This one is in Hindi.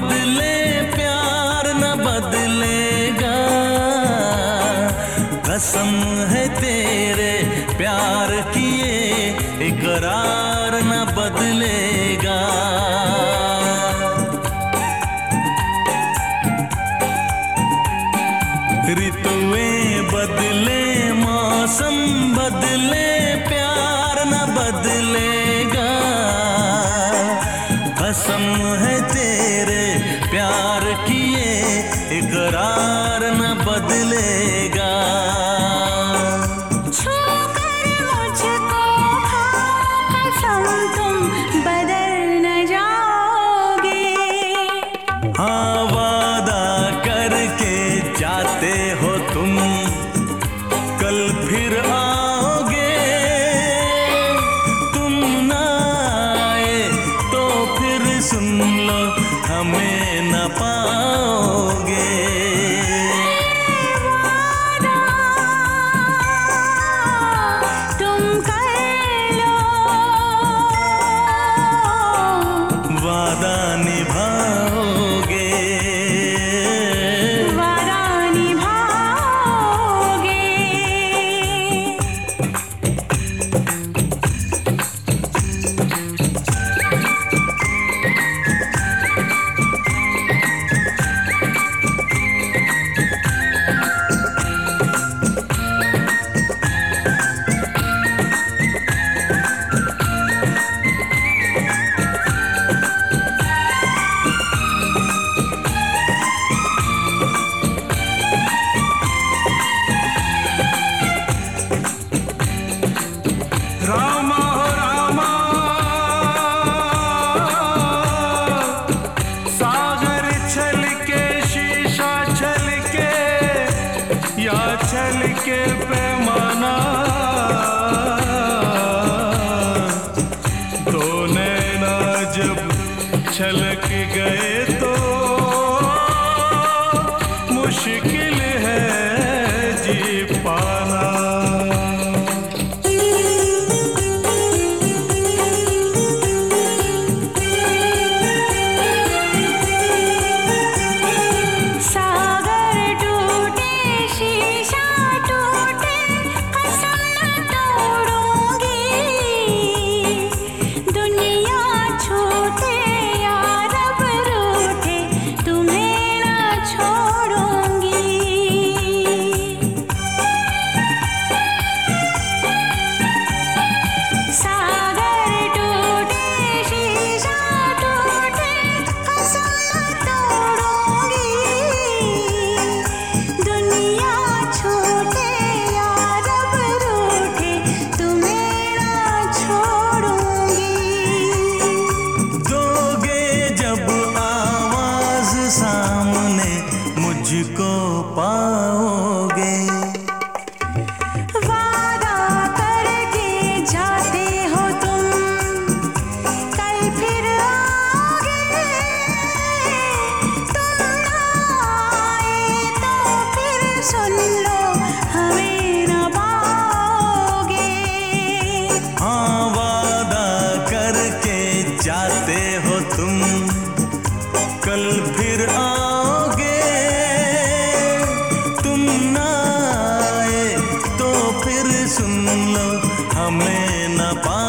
बदले, प्यार न बदलेगा। कसम है तेरे, प्यार किए, इकरार न बदलेगा। ऋतुएँ बदले, मौसम बदले, प्यार न बदले। awesome. चल सुन लो हमें न पा